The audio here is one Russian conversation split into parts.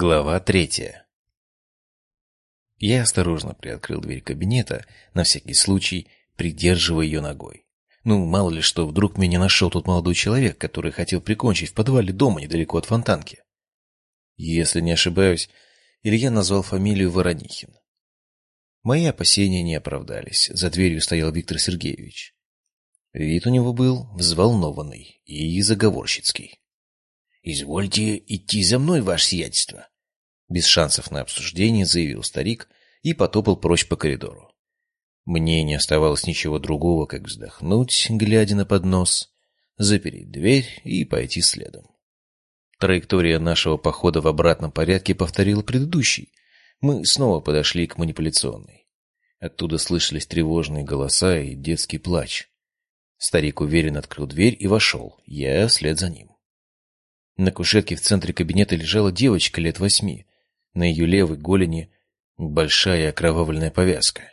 Глава третья Я осторожно приоткрыл дверь кабинета, на всякий случай придерживая ее ногой. Ну, мало ли что, вдруг меня нашел тот молодой человек, который хотел прикончить в подвале дома недалеко от фонтанки. Если не ошибаюсь, Илья назвал фамилию Воронихин. Мои опасения не оправдались. За дверью стоял Виктор Сергеевич. Вид у него был взволнованный и заговорщицкий. «Извольте идти за мной, ваше сиятельство!» Без шансов на обсуждение заявил старик и потопал прочь по коридору. Мне не оставалось ничего другого, как вздохнуть, глядя на поднос, запереть дверь и пойти следом. Траектория нашего похода в обратном порядке повторила предыдущий. Мы снова подошли к манипуляционной. Оттуда слышались тревожные голоса и детский плач. Старик уверенно открыл дверь и вошел, я вслед за ним. На кушетке в центре кабинета лежала девочка лет восьми. На ее левой голени большая окровавленная повязка.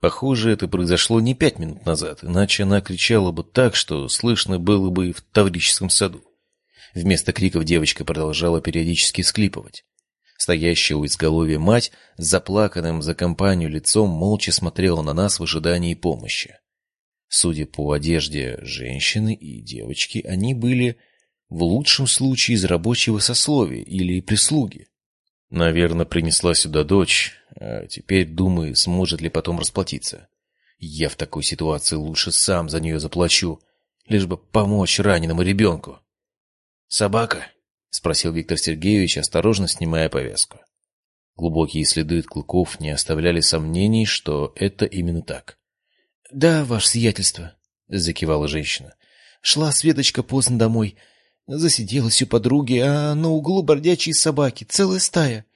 Похоже, это произошло не пять минут назад, иначе она кричала бы так, что слышно было бы и в Таврическом саду. Вместо криков девочка продолжала периодически склипывать. Стоящая у изголовья мать с заплаканным за компанию лицом молча смотрела на нас в ожидании помощи. Судя по одежде женщины и девочки, они были в лучшем случае из рабочего сословия или прислуги. Наверное, принесла сюда дочь, а теперь думаю, сможет ли потом расплатиться. Я в такой ситуации лучше сам за нее заплачу, лишь бы помочь раненому ребенку. «Собака?» — спросил Виктор Сергеевич, осторожно снимая повязку. Глубокие следы клыков не оставляли сомнений, что это именно так. — Да, ваше сиятельство, — закивала женщина. — Шла Светочка поздно домой. Засиделась у подруги, а на углу бродячие собаки, целая стая.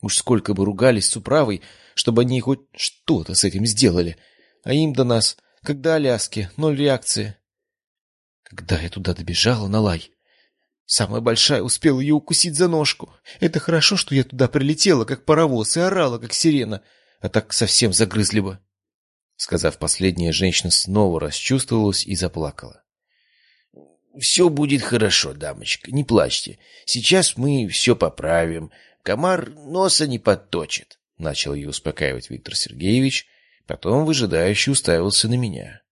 Уж сколько бы ругались с управой, чтобы они хоть что-то с этим сделали. А им до нас, как до Аляски, ноль реакции. Когда я туда добежала на лай, самая большая успела ее укусить за ножку. Это хорошо, что я туда прилетела, как паровоз, и орала, как сирена, а так совсем загрызли бы. Сказав последнее, женщина снова расчувствовалась и заплакала. «Все будет хорошо, дамочка, не плачьте. Сейчас мы все поправим. Комар носа не подточит», — начал ее успокаивать Виктор Сергеевич, потом выжидающе уставился на меня.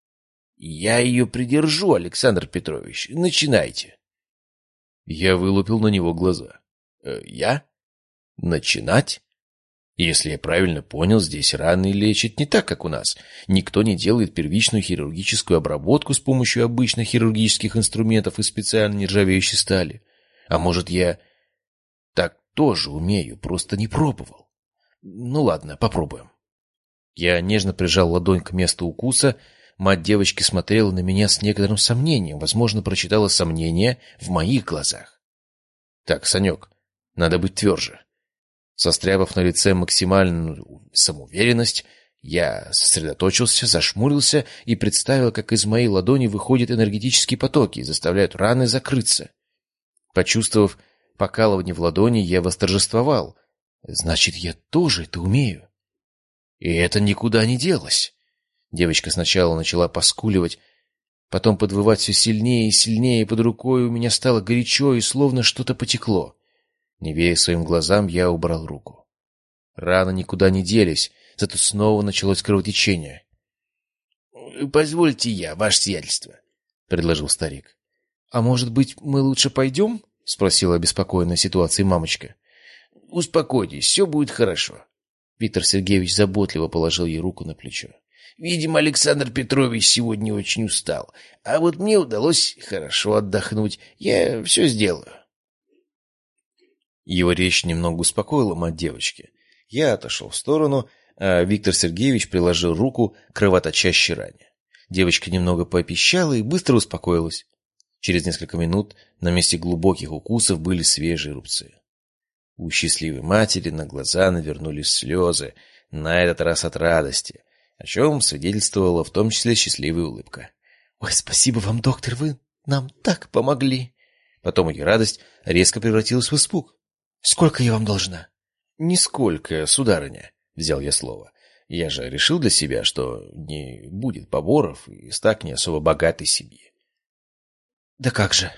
«Я ее придержу, Александр Петрович. Начинайте». Я вылупил на него глаза. «Э, «Я? Начинать?» Если я правильно понял, здесь раны лечат не так, как у нас. Никто не делает первичную хирургическую обработку с помощью обычных хирургических инструментов и специально нержавеющей стали. А может, я так тоже умею, просто не пробовал. Ну ладно, попробуем. Я нежно прижал ладонь к месту укуса. Мать девочки смотрела на меня с некоторым сомнением, возможно, прочитала сомнение в моих глазах. Так, Санек, надо быть тверже. Состряпав на лице максимальную самоуверенность, я сосредоточился, зашмурился и представил, как из моей ладони выходят энергетические потоки и заставляют раны закрыться. Почувствовав покалывание в ладони, я восторжествовал. Значит, я тоже это умею. И это никуда не делось. Девочка сначала начала поскуливать, потом подвывать все сильнее и сильнее, под рукой у меня стало горячо и словно что-то потекло. Не веря своим глазам, я убрал руку. Раны никуда не делись, зато снова началось кровотечение. — Позвольте я, ваше сиятельство, — предложил старик. — А может быть, мы лучше пойдем? — спросила обеспокоенная ситуацией мамочка. — Успокойтесь, все будет хорошо. Виктор Сергеевич заботливо положил ей руку на плечо. — Видимо, Александр Петрович сегодня очень устал, а вот мне удалось хорошо отдохнуть. Я все сделаю. Его речь немного успокоила мать девочки. Я отошел в сторону, а Виктор Сергеевич приложил руку к кровоточащей ране. Девочка немного попищала и быстро успокоилась. Через несколько минут на месте глубоких укусов были свежие рубцы. У счастливой матери на глаза навернулись слезы, на этот раз от радости, о чем свидетельствовала в том числе счастливая улыбка. «Ой, спасибо вам, доктор, вы нам так помогли!» Потом ее радость резко превратилась в испуг. Сколько я вам должна? Нисколько, сударыня, взял я слово. Я же решил для себя, что не будет поборов и так не особо богатой семьи. Да как же?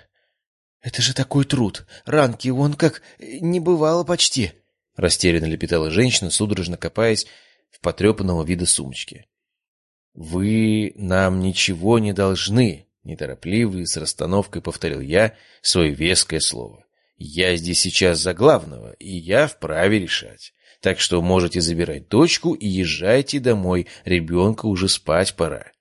Это же такой труд. Ранки он как не бывало почти. Растерянно лепетала женщина, судорожно копаясь в потрепанного вида сумочке. «Вы нам ничего не должны», — неторопливо и с расстановкой повторил я свое веское слово. «Я здесь сейчас за главного, и я вправе решать. Так что можете забирать дочку и езжайте домой, ребенка уже спать пора».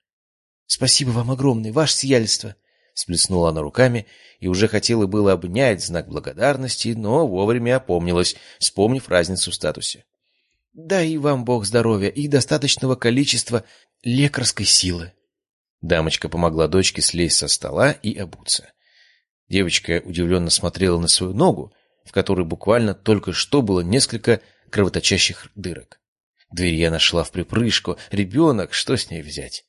«Спасибо вам огромное, ваше сиятельство», — сплеснула она руками и уже хотела было обнять знак благодарности, но вовремя опомнилась, вспомнив разницу в статусе. «Дай и вам Бог здоровья и достаточного количества лекарской силы». Дамочка помогла дочке слезть со стола и обуться. Девочка удивленно смотрела на свою ногу, в которой буквально только что было несколько кровоточащих дырок. Дверь я нашла в припрыжку. Ребенок, что с ней взять?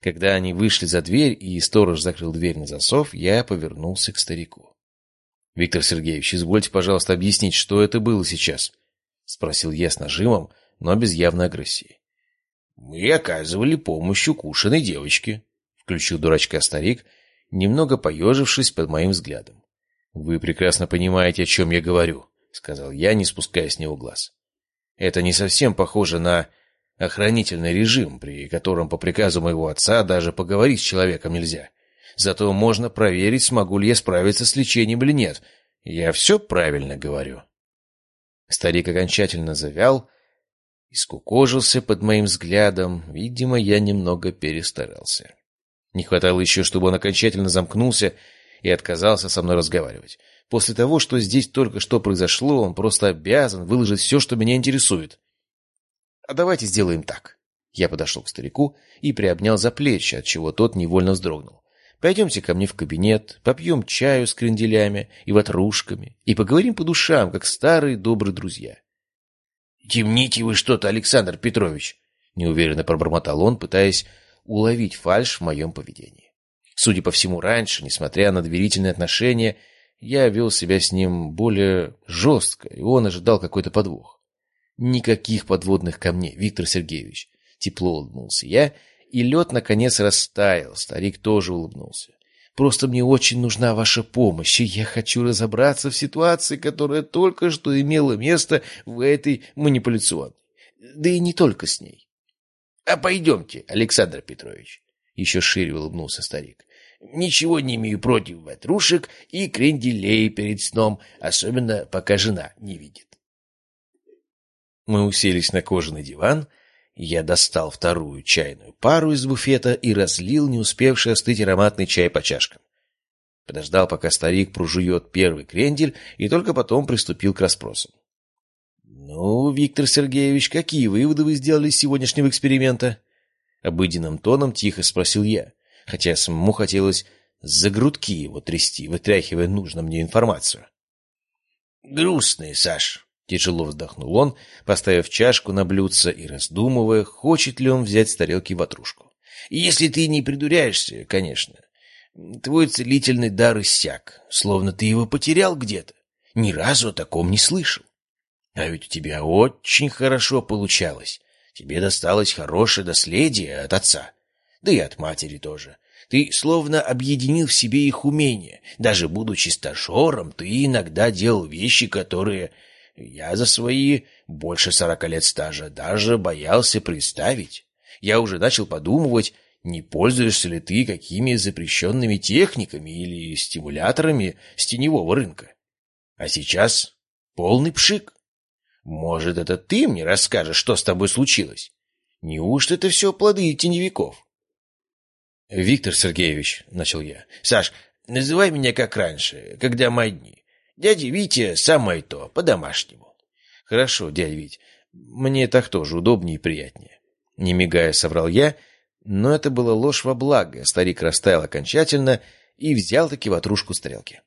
Когда они вышли за дверь, и сторож закрыл дверь на засов, я повернулся к старику. — Виктор Сергеевич, извольте, пожалуйста, объяснить, что это было сейчас? — спросил я с нажимом, но без явной агрессии. — Мы оказывали помощь укушенной девочке, — включил дурачка старик, немного поежившись под моим взглядом. — Вы прекрасно понимаете, о чем я говорю, — сказал я, не спуская с него глаз. — Это не совсем похоже на охранительный режим, при котором по приказу моего отца даже поговорить с человеком нельзя. Зато можно проверить, смогу ли я справиться с лечением или нет. Я все правильно говорю. Старик окончательно завял и скукожился под моим взглядом. Видимо, я немного перестарался. Не хватало еще, чтобы он окончательно замкнулся и отказался со мной разговаривать. После того, что здесь только что произошло, он просто обязан выложить все, что меня интересует. А давайте сделаем так. Я подошел к старику и приобнял за плечи, от чего тот невольно вздрогнул. Пойдемте ко мне в кабинет, попьем чаю с кренделями и ватрушками и поговорим по душам, как старые добрые друзья. — Темните вы что-то, Александр Петрович! — неуверенно пробормотал он, пытаясь уловить фальшь в моем поведении. Судя по всему, раньше, несмотря на доверительные отношения, я вел себя с ним более жестко, и он ожидал какой-то подвох. Никаких подводных камней, Виктор Сергеевич. Тепло улыбнулся я, и лед наконец растаял. Старик тоже улыбнулся. Просто мне очень нужна ваша помощь, и я хочу разобраться в ситуации, которая только что имела место в этой манипуляционной. Да и не только с ней. — А пойдемте, Александр Петрович. Еще шире улыбнулся старик. Ничего не имею против ватрушек и кренделей перед сном, особенно пока жена не видит. Мы уселись на кожаный диван, я достал вторую чайную пару из буфета и разлил не успевший остыть ароматный чай по чашкам. Подождал, пока старик прожует первый крендель, и только потом приступил к расспросам. «Ну, Виктор Сергеевич, какие выводы вы сделали из сегодняшнего эксперимента?» Обыденным тоном тихо спросил я, хотя самому хотелось за грудки его трясти, вытряхивая нужную мне информацию. «Грустные, Саш», Тяжело вздохнул он, поставив чашку на блюдце и раздумывая, хочет ли он взять с тарелки ватрушку. «Если ты не придуряешься, конечно. Твой целительный дар иссяк, словно ты его потерял где-то. Ни разу о таком не слышал. А ведь у тебя очень хорошо получалось. Тебе досталось хорошее наследие от отца, да и от матери тоже. Ты словно объединил в себе их умения. Даже будучи стажером, ты иногда делал вещи, которые я за свои больше сорока лет стажа даже боялся представить. Я уже начал подумывать, не пользуешься ли ты какими запрещенными техниками или стимуляторами с теневого рынка. А сейчас полный пшик. Может, это ты мне расскажешь, что с тобой случилось? Неужто это все плоды теневиков? — Виктор Сергеевич, — начал я. — Саш, называй меня как раньше, когда мои дни. Дядя Витя самое то, по-домашнему. Хорошо, дядя Вить, мне так тоже удобнее и приятнее. Не мигая, соврал я, но это была ложь во благо. Старик растаял окончательно и взял таки ватрушку стрелки.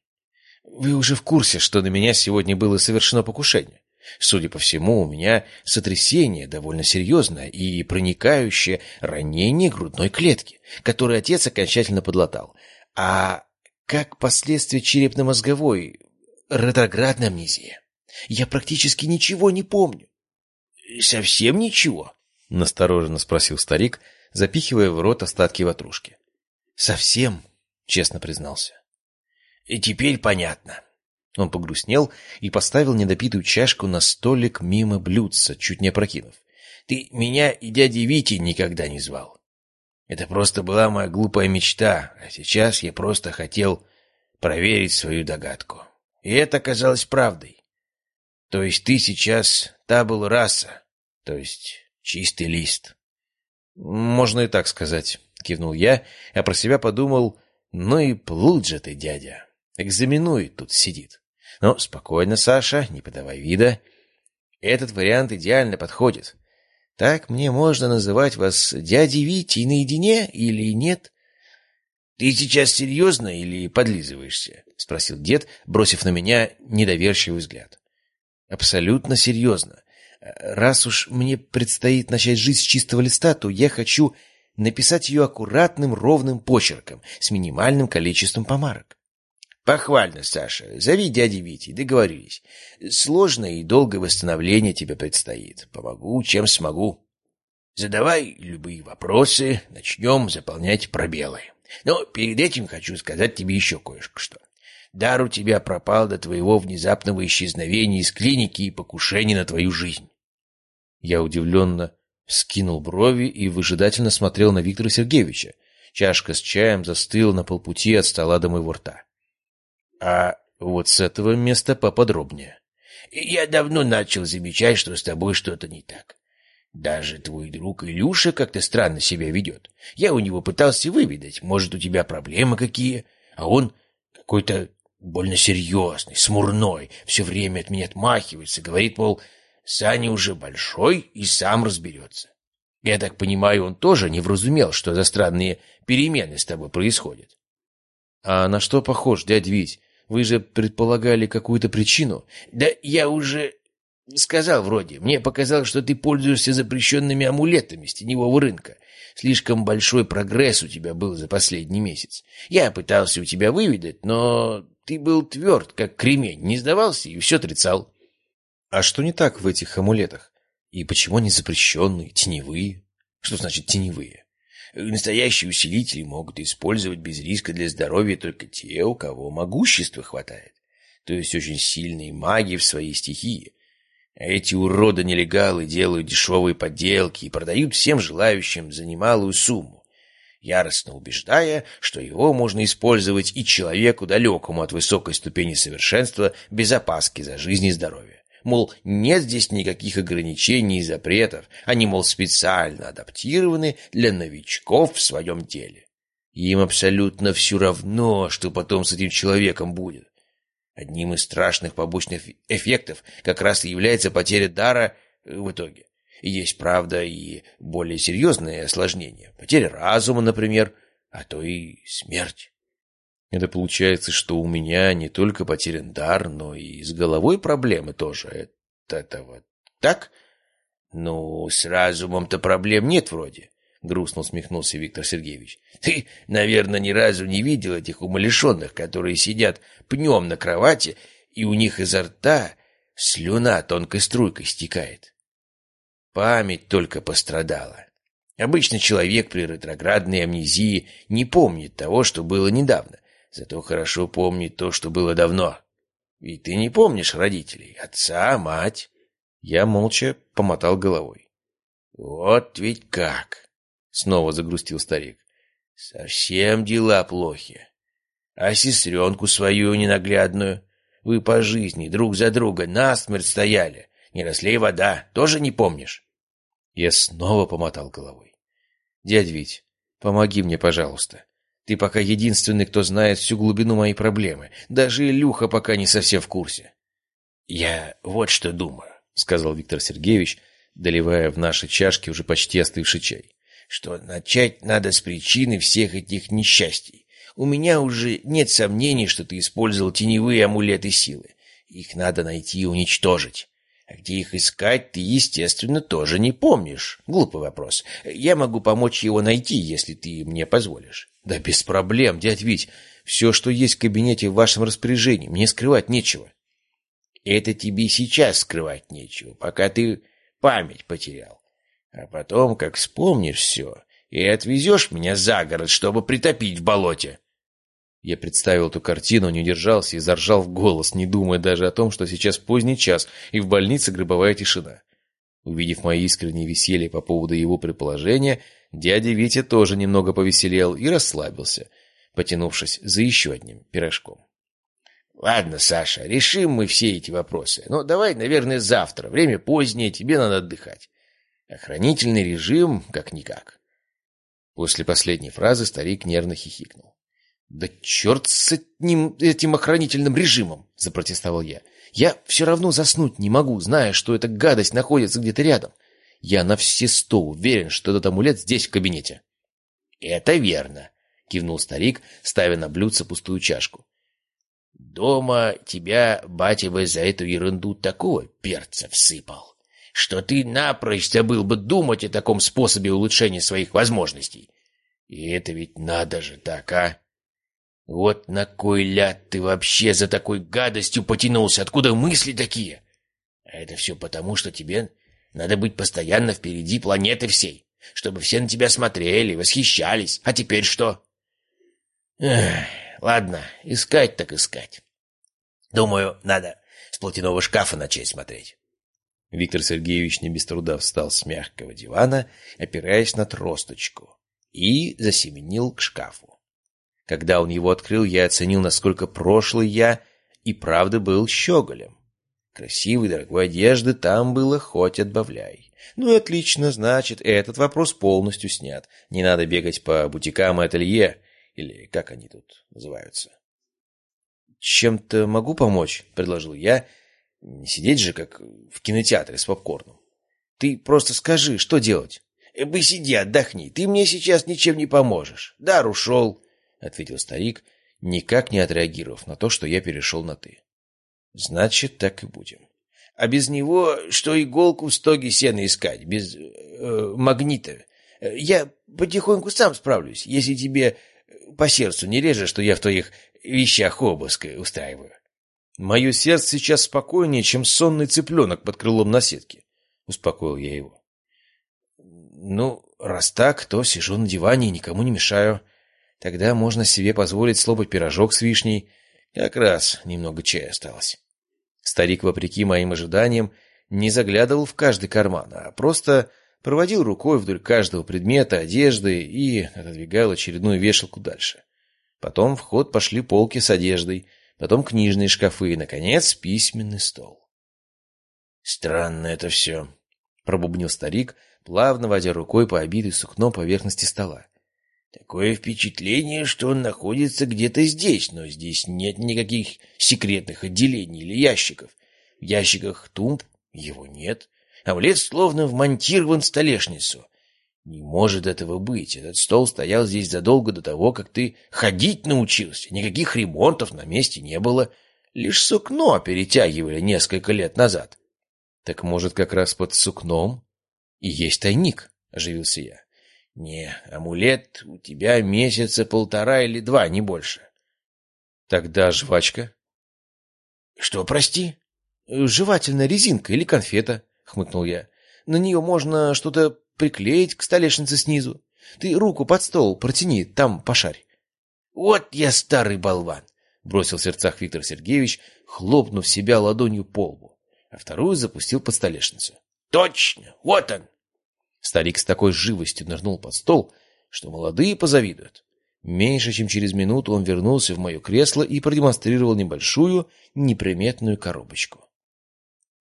Вы уже в курсе, что на меня сегодня было совершено покушение. Судя по всему, у меня сотрясение довольно серьезное и проникающее ранение грудной клетки, которое отец окончательно подлатал. А как последствия черепно-мозговой ретроградная амнезия. Я практически ничего не помню. — Совсем ничего? — настороженно спросил старик, запихивая в рот остатки ватрушки. — Совсем, — честно признался. — И теперь понятно. Он погрустнел и поставил недопитую чашку на столик мимо блюдца, чуть не опрокинув. Ты меня и дяди Вити никогда не звал. Это просто была моя глупая мечта, а сейчас я просто хотел проверить свою догадку. И это оказалось правдой. То есть ты сейчас табул раса, то есть чистый лист. Можно и так сказать, кивнул я, а про себя подумал, ну и плут же ты, дядя. Экзаменует тут сидит. Но спокойно, Саша, не подавай вида. Этот вариант идеально подходит. Так мне можно называть вас дядей Витей наедине или нет? Ты сейчас серьезно или подлизываешься? — спросил дед, бросив на меня недоверчивый взгляд. — Абсолютно серьезно. Раз уж мне предстоит начать жизнь с чистого листа, то я хочу написать ее аккуратным ровным почерком, с минимальным количеством помарок. Похвально, Саша. Зови дяди Вити, договорились. Сложное и долгое восстановление тебе предстоит. Помогу, чем смогу. Задавай любые вопросы, начнем заполнять пробелы. Но перед этим хочу сказать тебе еще кое-что. Дар у тебя пропал до твоего внезапного исчезновения из клиники и покушения на твою жизнь. Я удивленно вскинул брови и выжидательно смотрел на Виктора Сергеевича. Чашка с чаем застыла на полпути от стола до моего рта. А вот с этого места поподробнее. Я давно начал замечать, что с тобой что-то не так. Даже твой друг Илюша как-то странно себя ведет. Я у него пытался выведать, может, у тебя проблемы какие, а он какой-то больно серьезный, смурной, все время от меня отмахивается, говорит, мол, Саня уже большой и сам разберется. Я так понимаю, он тоже не вразумел, что за странные перемены с тобой происходят. — А на что похож, дядь Вить? Вы же предполагали какую-то причину? Да я уже сказал вроде. Мне показалось, что ты пользуешься запрещенными амулетами с теневого рынка. Слишком большой прогресс у тебя был за последний месяц. Я пытался у тебя выведать, но ты был тверд, как кремень, не сдавался и все отрицал. А что не так в этих амулетах? И почему они запрещенные, теневые? Что значит теневые? Настоящие усилители могут использовать без риска для здоровья только те, у кого могущества хватает. То есть очень сильные маги в своей стихии. А эти уроды-нелегалы делают дешевые подделки и продают всем желающим за немалую сумму, яростно убеждая, что его можно использовать и человеку, далекому от высокой ступени совершенства, без опаски за жизнь и здоровье. Мол, нет здесь никаких ограничений и запретов. Они, мол, специально адаптированы для новичков в своем теле. Им абсолютно все равно, что потом с этим человеком будет. Одним из страшных побочных эффектов как раз и является потеря дара в итоге. Есть, правда, и более серьезные осложнения. Потеря разума, например, а то и смерть. Это получается, что у меня не только потерян дар, но и с головой проблемы тоже. Это, это вот так? Ну, с разумом-то проблем нет вроде. Грустно усмехнулся Виктор Сергеевич. Ты, наверное, ни разу не видел этих умалишенных, которые сидят пнем на кровати, и у них изо рта слюна тонкой струйкой стекает. Память только пострадала. Обычно человек при ретроградной амнезии не помнит того, что было недавно, Зато хорошо помнит то, что было давно. Ведь ты не помнишь родителей, отца, мать. Я молча помотал головой. Вот ведь как! Снова загрустил старик. Совсем дела плохи. А сестренку свою ненаглядную вы по жизни друг за друга насмерть стояли. Не росли вода, тоже не помнишь? Я снова помотал головой. Дядь Вить, помоги мне, пожалуйста. Ты пока единственный, кто знает всю глубину моей проблемы. Даже Илюха пока не совсем в курсе. — Я вот что думаю, — сказал Виктор Сергеевич, доливая в наши чашки уже почти остывший чай. — Что начать надо с причины всех этих несчастий. У меня уже нет сомнений, что ты использовал теневые амулеты силы. Их надо найти и уничтожить. А где их искать, ты, естественно, тоже не помнишь. Глупый вопрос. Я могу помочь его найти, если ты мне позволишь. Да без проблем, дядь Вить. Все, что есть в кабинете в вашем распоряжении. Мне скрывать нечего. Это тебе сейчас скрывать нечего, пока ты память потерял. А потом, как вспомнишь все, и отвезешь меня за город, чтобы притопить в болоте. Я представил эту картину, не удержался и заржал в голос, не думая даже о том, что сейчас поздний час, и в больнице гробовая тишина. Увидев мое искреннее веселье по поводу его предположения, дядя Витя тоже немного повеселел и расслабился, потянувшись за еще одним пирожком. «Ладно, Саша, решим мы все эти вопросы. Но давай, наверное, завтра. Время позднее, тебе надо отдыхать. Охранительный режим как-никак». После последней фразы старик нервно хихикнул. «Да черт с этим, этим охранительным режимом!» — запротестовал я. «Я все равно заснуть не могу, зная, что эта гадость находится где-то рядом. Я на все сто уверен, что этот амулет здесь, в кабинете». «Это верно», — кивнул старик, ставя на блюдце пустую чашку. Дома тебя батя бы за эту ерунду такого перца всыпал, что ты напрочь забыл бы думать о таком способе улучшения своих возможностей. И это ведь надо же так, а? Вот на кой ляд ты вообще за такой гадостью потянулся? Откуда мысли такие? А это все потому, что тебе надо быть постоянно впереди планеты всей, чтобы все на тебя смотрели, восхищались. А теперь что? Эх... Ладно, искать так искать. Думаю, надо с платяного шкафа начать смотреть. Виктор Сергеевич не без труда встал с мягкого дивана, опираясь на тросточку, и засеменил к шкафу. Когда он его открыл, я оценил, насколько прошлый я и правда был щеголем. Красивой, дорогой одежды там было хоть отбавляй. Ну и отлично, значит, этот вопрос полностью снят. Не надо бегать по бутикам и ателье, или как они тут называются. «Чем-то могу помочь?» — предложил я. «Не сидеть же, как в кинотеатре с попкорном. Ты просто скажи, что делать?» «Бы сиди, отдохни. Ты мне сейчас ничем не поможешь. Дар ушел», — ответил старик, никак не отреагировав на то, что я перешел на «ты». «Значит, так и будем. А без него что иголку в стоге сена искать, без э, магнита. Я потихоньку сам справлюсь, если тебе по сердцу не режет, что я в твоих вещах обыск устраиваю. Мое сердце сейчас спокойнее, чем сонный цыпленок под крылом на сетке. Успокоил я его. Ну, раз так, то сижу на диване и никому не мешаю. Тогда можно себе позволить слопать пирожок с вишней. Как раз немного чая осталось. Старик, вопреки моим ожиданиям, не заглядывал в каждый карман, а просто проводил рукой вдоль каждого предмета, одежды и отодвигал очередную вешалку дальше. Потом в ход пошли полки с одеждой, потом книжные шкафы и, наконец, письменный стол. «Странно это все», — пробубнил старик, плавно водя рукой по обитой сукном поверхности стола. «Такое впечатление, что он находится где-то здесь, но здесь нет никаких секретных отделений или ящиков. В ящиках тумб его нет, Омлет словно вмонтирован в столешницу. Не может этого быть. Этот стол стоял здесь задолго до того, как ты ходить научился. Никаких ремонтов на месте не было. Лишь сукно перетягивали несколько лет назад. Так может, как раз под сукном и есть тайник, — оживился я. Не, амулет у тебя месяца полтора или два, не больше. Тогда жвачка. Что, прости? Жевательная резинка или конфета хмыкнул я. «На нее можно что-то приклеить к столешнице снизу. Ты руку под стол протяни, там пошарь». «Вот я старый болван!» — бросил в сердцах Виктор Сергеевич, хлопнув себя ладонью по лбу, а вторую запустил под столешницу. «Точно! Вот он!» Старик с такой живостью нырнул под стол, что молодые позавидуют. Меньше чем через минуту он вернулся в мое кресло и продемонстрировал небольшую, неприметную коробочку.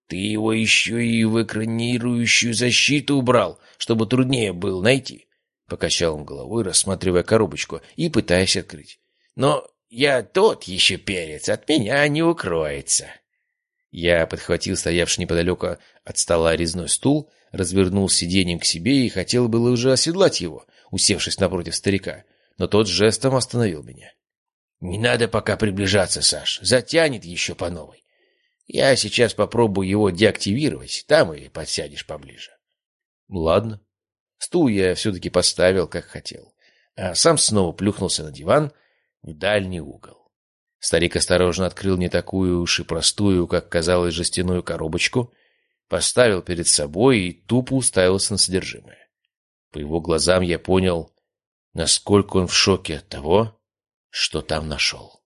Ты его еще и в экранирующую защиту убрал, чтобы труднее было найти. Покачал он головой, рассматривая коробочку и пытаясь открыть. Но я тот еще перец, от меня не укроется. Я подхватил стоявший неподалеку от стола резной стул, развернул сиденьем к себе и хотел было уже оседлать его, усевшись напротив старика, но тот жестом остановил меня. — Не надо пока приближаться, Саш, затянет еще по новой. Я сейчас попробую его деактивировать, там и подсядешь поближе. Ладно. Стул я все-таки поставил, как хотел, а сам снова плюхнулся на диван в дальний угол. Старик осторожно открыл не такую уж и простую, как казалось, жестяную коробочку, поставил перед собой и тупо уставился на содержимое. По его глазам я понял, насколько он в шоке от того, что там нашел.